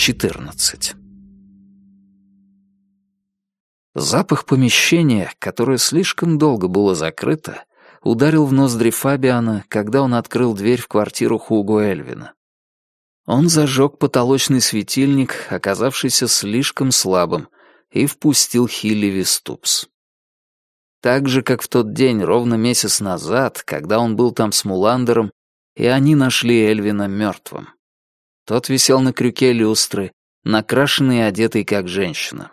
14. Запах помещения, которое слишком долго было закрыто, ударил в ноздри Фабиана, когда он открыл дверь в квартиру Хуго Эльвина. Он зажег потолочный светильник, оказавшийся слишком слабым, и впустил Хилли Виступс. Так же, как в тот день, ровно месяц назад, когда он был там с Муландером, и они нашли Эльвина мертвым. Тот висел на крюке люстры, накрашенный и одетый как женщина.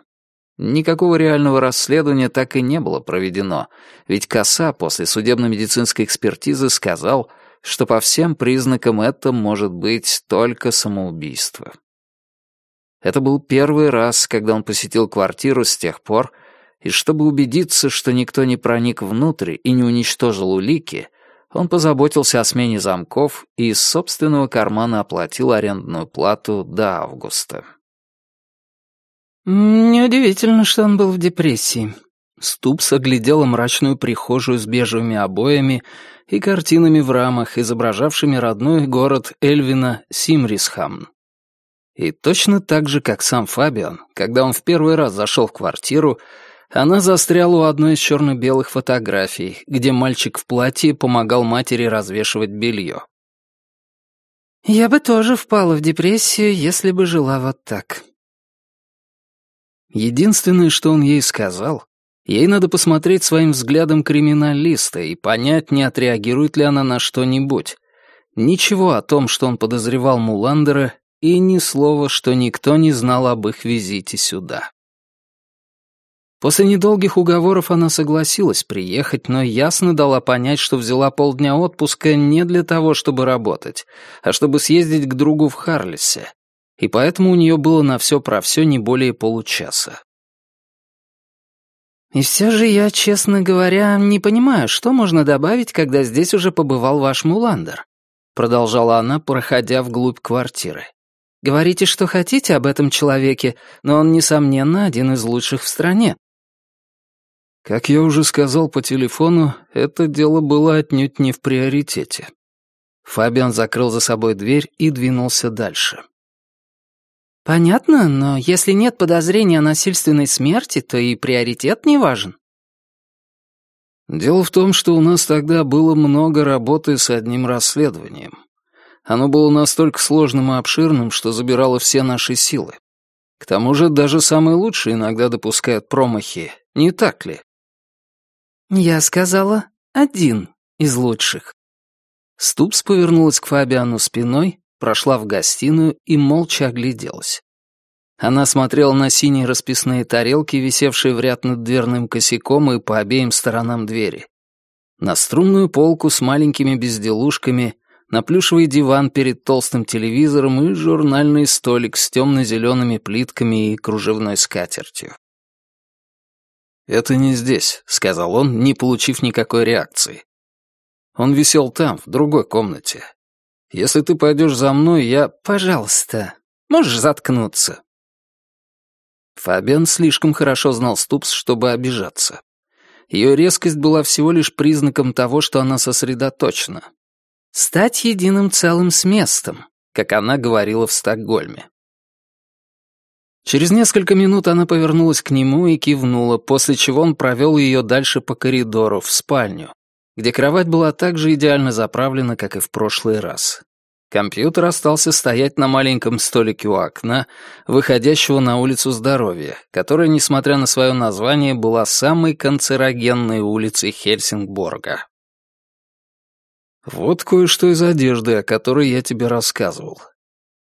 Никакого реального расследования так и не было проведено, ведь Коса после судебно-медицинской экспертизы сказал, что по всем признакам это может быть только самоубийство. Это был первый раз, когда он посетил квартиру с тех пор, и чтобы убедиться, что никто не проник внутрь и не уничтожил улики, он позаботился о смене замков и из собственного кармана оплатил арендную плату до августа. Неудивительно, что он был в депрессии. Ступс оглядела мрачную прихожую с бежевыми обоями и картинами в рамах, изображавшими родной город Эльвина Симрисхамн. И точно так же, как сам Фабиан, когда он в первый раз зашел в квартиру, она застряла у одной из черно-белых фотографий, где мальчик в платье помогал матери развешивать белье. «Я бы тоже впала в депрессию, если бы жила вот так», Единственное, что он ей сказал, ей надо посмотреть своим взглядом криминалиста и понять, не отреагирует ли она на что-нибудь. Ничего о том, что он подозревал Муландера, и ни слова, что никто не знал об их визите сюда. После недолгих уговоров она согласилась приехать, но ясно дала понять, что взяла полдня отпуска не для того, чтобы работать, а чтобы съездить к другу в Харлисе, и поэтому у нее было на все про все не более получаса. «И все же я, честно говоря, не понимаю, что можно добавить, когда здесь уже побывал ваш Муландер», продолжала она, проходя вглубь квартиры. «Говорите, что хотите об этом человеке, но он, несомненно, один из лучших в стране». Как я уже сказал по телефону, это дело было отнюдь не в приоритете. Фабиан закрыл за собой дверь и двинулся дальше. «Понятно, но если нет подозрения о насильственной смерти, то и приоритет не важен». Дело в том, что у нас тогда было много работы с одним расследованием. Оно было настолько сложным и обширным, что забирало все наши силы. К тому же даже самые лучшие иногда допускают промахи, не так ли? Я сказала, один из лучших. Ступс повернулась к Фабиану спиной, прошла в гостиную и молча огляделась. Она смотрела на синие расписные тарелки, висевшие в ряд над дверным косяком и по обеим сторонам двери. На струнную полку с маленькими безделушками, на плюшевый диван перед толстым телевизором и журнальный столик с темно-зелеными плитками и кружевной скатертью. «Это не здесь», — сказал он, не получив никакой реакции. Он висел там, в другой комнате. Если ты пойдешь за мной, я... Пожалуйста, можешь заткнуться. Фабиан слишком хорошо знал Ступс, чтобы обижаться. Ее резкость была всего лишь признаком того, что она сосредоточена. «Стать единым целым с местом», как она говорила в Стокгольме. Через несколько минут она повернулась к нему и кивнула, после чего он провел ее дальше по коридору, в спальню, где кровать была так же идеально заправлена, как и в прошлый раз. Компьютер остался стоять на маленьком столике у окна, выходящего на улицу Здоровья, которая, несмотря на свое название, была самой канцерогенной улицей Хельсингборга. Вот кое-что из одежды, о которой я тебе рассказывал.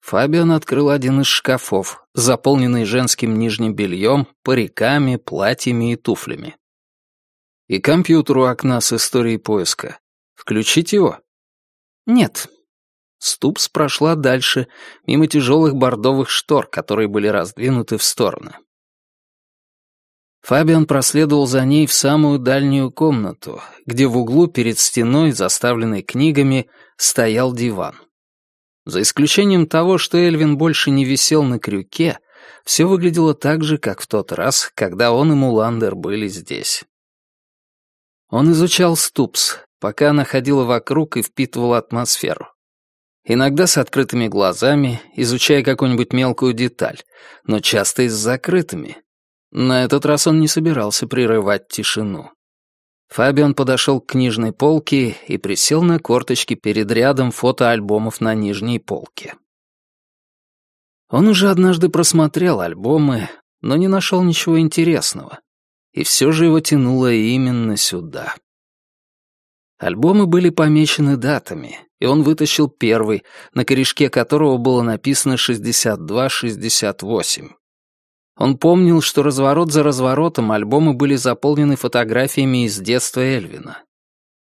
Фабиан открыл один из шкафов, заполненный женским нижним бельем, париками, платьями и туфлями. И компьютер у окна с историей поиска. Включить его? Нет. Ступс прошла дальше, мимо тяжелых бордовых штор, которые были раздвинуты в стороны. Фабиан проследовал за ней в самую дальнюю комнату, где в углу перед стеной, заставленной книгами, стоял диван. За исключением того, что Эльвин больше не висел на крюке, все выглядело так же, как в тот раз, когда он и Муландер были здесь. Он изучал Ступс, пока она ходила вокруг и впитывала атмосферу. Иногда с открытыми глазами, изучая какую-нибудь мелкую деталь, но часто и с закрытыми. На этот раз он не собирался прерывать тишину. Фабиан подошел к книжной полке и присел на корточки перед рядом фотоальбомов на нижней полке. Он уже однажды просмотрел альбомы, но не нашел ничего интересного. И все же его тянуло именно сюда. Альбомы были помечены датами, и он вытащил первый, на корешке которого было написано 62-68. Он помнил, что разворот за разворотом альбомы были заполнены фотографиями из детства Эльвина.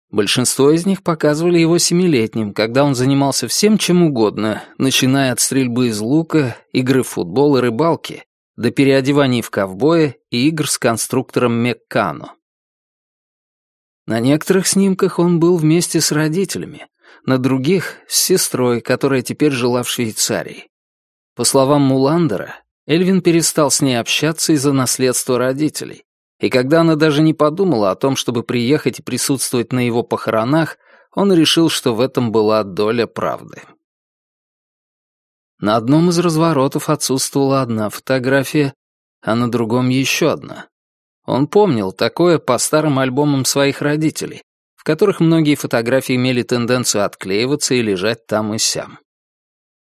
Большинство из них показывали его семилетним, когда он занимался всем чем угодно, начиная от стрельбы из лука, игры в футбол и рыбалки, до переодеваний в ковбоя и игр с конструктором Меккано. На некоторых снимках он был вместе с родителями, на других — с сестрой, которая теперь жила в Швейцарии. По словам Муландера, Эльвин перестал с ней общаться из-за наследства родителей, и когда она даже не подумала о том, чтобы приехать и присутствовать на его похоронах, он решил, что в этом была доля правды. На одном из разворотов отсутствовала одна фотография, а на другом еще одна. Он помнил такое по старым альбомам своих родителей, в которых многие фотографии имели тенденцию отклеиваться и лежать там и сям.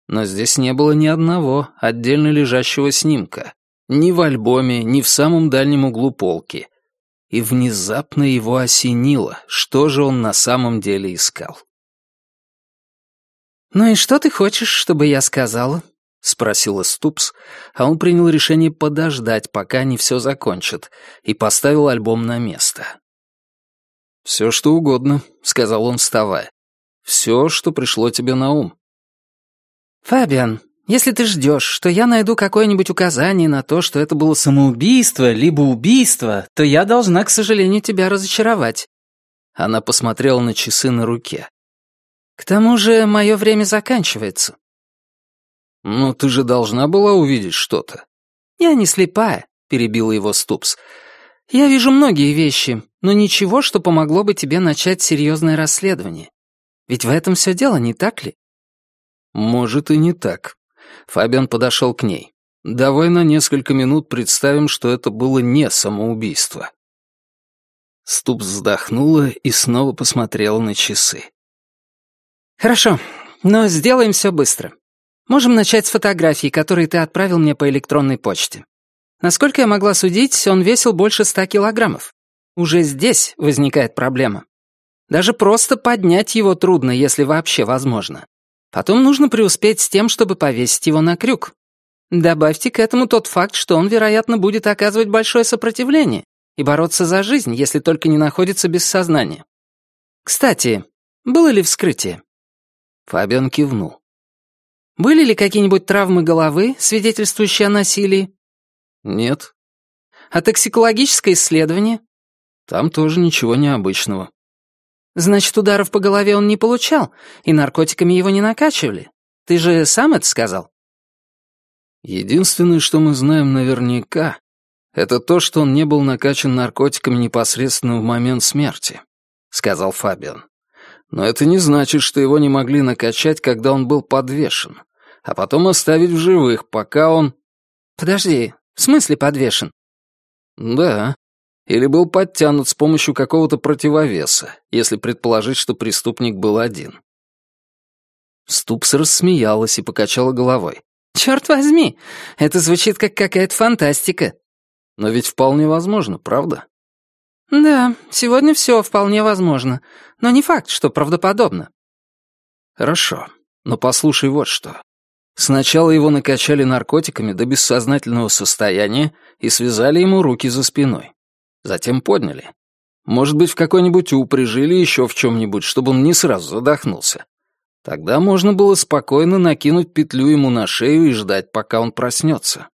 Но здесь не было ни одного отдельно лежащего снимка, ни в альбоме, ни в самом дальнем углу полки. И внезапно его осенило, что же он на самом деле искал. «Ну и что ты хочешь, чтобы я сказала?» — спросила Ступс, а он принял решение подождать, пока они все закончат, и поставил альбом на место. «Все, что угодно», — сказал он, вставая. «Все, что пришло тебе на ум». «Фабиан, если ты ждешь, что я найду какое-нибудь указание на то, что это было самоубийство, либо убийство, то я должна, к сожалению, тебя разочаровать». Она посмотрела на часы на руке. «К тому же мое время заканчивается». «Ну, ты же должна была увидеть что-то». «Я не слепая», — перебила его Ступс. «Я вижу многие вещи, но ничего, что помогло бы тебе начать серьезное расследование. Ведь в этом все дело, не так ли?» «Может, и не так», Фабиан подошел к ней. «Давай на несколько минут представим, что это было не самоубийство». Ступ вздохнула и снова посмотрела на часы. «Хорошо, но сделаем все быстро. Можем начать с фотографий, которые ты отправил мне по электронной почте. Насколько я могла судить, он весил больше ста килограммов. Уже здесь возникает проблема. Даже просто поднять его трудно, если вообще возможно. Потом нужно преуспеть с тем, чтобы повесить его на крюк. Добавьте к этому тот факт, что он, вероятно, будет оказывать большое сопротивление и бороться за жизнь, если только не находится без сознания. Кстати, было ли вскрытие? Фабиан кивнул. Были ли какие-нибудь травмы головы, свидетельствующие о насилии? Нет. А токсикологическое исследование? Там тоже ничего необычного. Значит, ударов по голове он не получал, и наркотиками его не накачивали. Ты же сам это сказал? Единственное, что мы знаем наверняка, это то, что он не был накачан наркотиками непосредственно в момент смерти, сказал Фабиан. Но это не значит, что его не могли накачать, когда он был подвешен, а потом оставить в живых, пока он... Подожди, в смысле подвешен? Да, или был подтянут с помощью какого-то противовеса, если предположить, что преступник был один. Ступс рассмеялась и покачала головой. «Черт возьми, это звучит как какая-то фантастика». Но ведь вполне возможно, правда? «Да, сегодня все вполне возможно, но не факт, что правдоподобно». «Хорошо, но послушай вот что. Сначала его накачали наркотиками до бессознательного состояния и связали ему руки за спиной. Затем подняли. Может быть, в какой-нибудь упряжи или еще в чем-нибудь, чтобы он не сразу задохнулся. Тогда можно было спокойно накинуть петлю ему на шею и ждать, пока он проснется.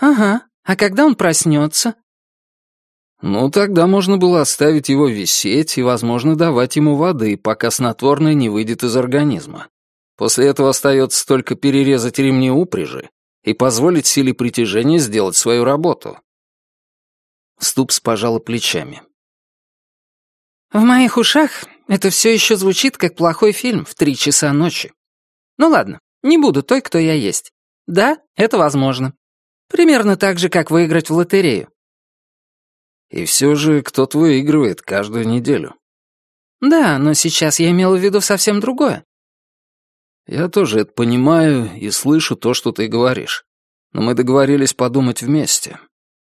«Ага, а когда он проснется?» Ну, тогда можно было оставить его висеть и, возможно, давать ему воды, пока снотворное не выйдет из организма. После этого остается только перерезать ремни упряжи и позволить силе притяжения сделать свою работу. Ступс пожала плечами. «В моих ушах это все еще звучит как плохой фильм в три часа ночи. Ну ладно, не буду той, кто я есть. Да, это возможно. Примерно так же, как выиграть в лотерею. И все же кто-то выигрывает каждую неделю. Да, но сейчас я имела в виду совсем другое. Я тоже это понимаю и слышу то, что ты говоришь. Но мы договорились подумать вместе.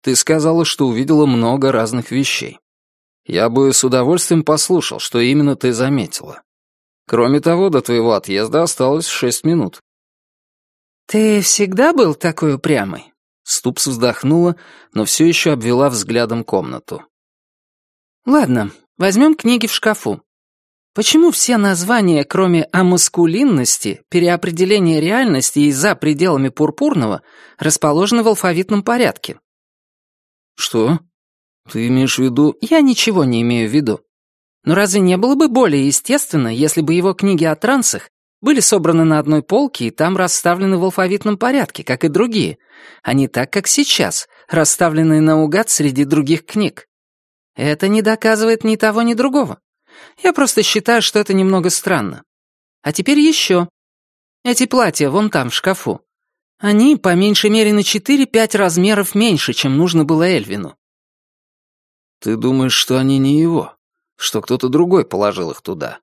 Ты сказала, что увидела много разных вещей. Я бы с удовольствием послушал, что именно ты заметила. Кроме того, до твоего отъезда осталось шесть минут. «Ты всегда был такой упрямый?» Ступс вздохнула, но все еще обвела взглядом комнату. «Ладно, возьмем книги в шкафу. Почему все названия, кроме о маскулинности, переопределения реальности и за пределами пурпурного, расположены в алфавитном порядке?» «Что? Ты имеешь в виду...» «Я ничего не имею в виду. Но разве не было бы более естественно, если бы его книги о трансах были собраны на одной полке и там расставлены в алфавитном порядке, как и другие, а не так, как сейчас, расставленные наугад среди других книг. Это не доказывает ни того, ни другого. Я просто считаю, что это немного странно. А теперь еще. Эти платья вон там, в шкафу. Они, по меньшей мере, на 4-5 размеров меньше, чем нужно было Эльвину. Ты думаешь, что они не его? Что кто-то другой положил их туда?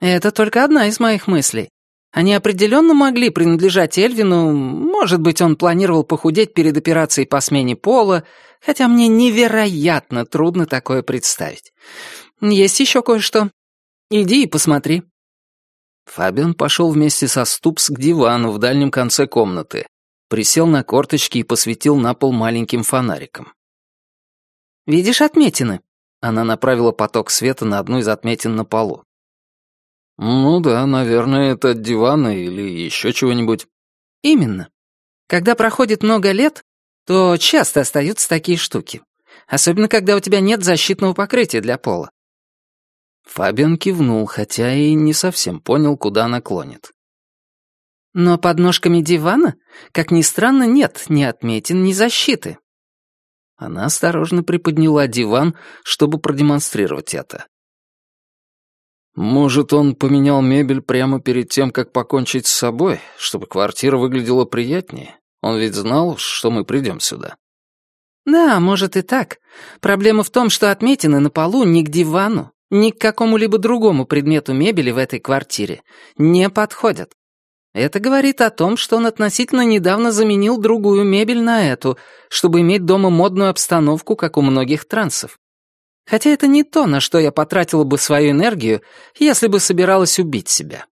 Это только одна из моих мыслей. Они определенно могли принадлежать Эльвину, может быть, он планировал похудеть перед операцией по смене пола, хотя мне невероятно трудно такое представить. Есть еще кое-что. Иди и посмотри». Фабиан пошел вместе со Ступс к дивану в дальнем конце комнаты, присел на корточки и посветил на пол маленьким фонариком. «Видишь отметины?» Она направила поток света на одну из отметин на полу. «Ну да, наверное, это от дивана или еще чего-нибудь». «Именно. Когда проходит много лет, то часто остаются такие штуки. Особенно, когда у тебя нет защитного покрытия для пола». Фабиан кивнул, хотя и не совсем понял, куда она клонит. «Но под ножками дивана, как ни странно, нет ни отметин, ни защиты». Она осторожно приподняла диван, чтобы продемонстрировать это. Может, он поменял мебель прямо перед тем, как покончить с собой, чтобы квартира выглядела приятнее? Он ведь знал, что мы придем сюда. Да, может и так. Проблема в том, что отметины на полу ни к дивану, ни к какому-либо другому предмету мебели в этой квартире не подходят. Это говорит о том, что он относительно недавно заменил другую мебель на эту, чтобы иметь дома модную обстановку, как у многих трансов. Хотя это не то, на что я потратила бы свою энергию, если бы собиралась убить себя.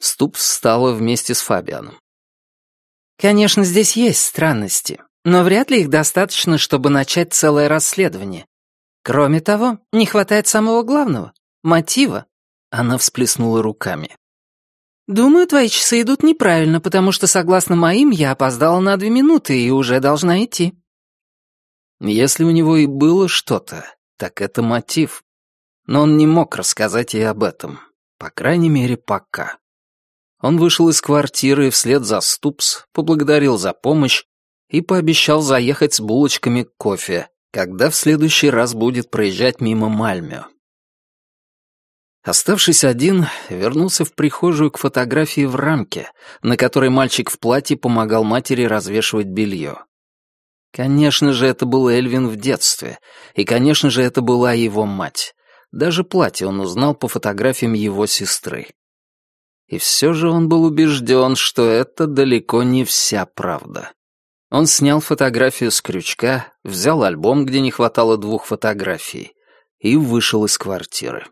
Ступ встала вместе с Фабианом. Конечно, здесь есть странности, но вряд ли их достаточно, чтобы начать целое расследование. Кроме того, не хватает самого главного — мотива. Она всплеснула руками. «Думаю, твои часы идут неправильно, потому что, согласно моим, я опоздала на две минуты и уже должна идти». Если у него и было что-то, так это мотив. Но он не мог рассказать ей об этом. По крайней мере, пока. Он вышел из квартиры вслед за Ступс, поблагодарил за помощь и пообещал заехать с булочками кофе, когда в следующий раз будет проезжать мимо Мальмё. Оставшись один, вернулся в прихожую к фотографии в рамке, на которой мальчик в платье помогал матери развешивать белье. Конечно же, это был Эльвин в детстве, и, конечно же, это была его мать. Даже платье он узнал по фотографиям его сестры. И все же он был убежден, что это далеко не вся правда. Он снял фотографию с крючка, взял альбом, где не хватало двух фотографий, и вышел из квартиры.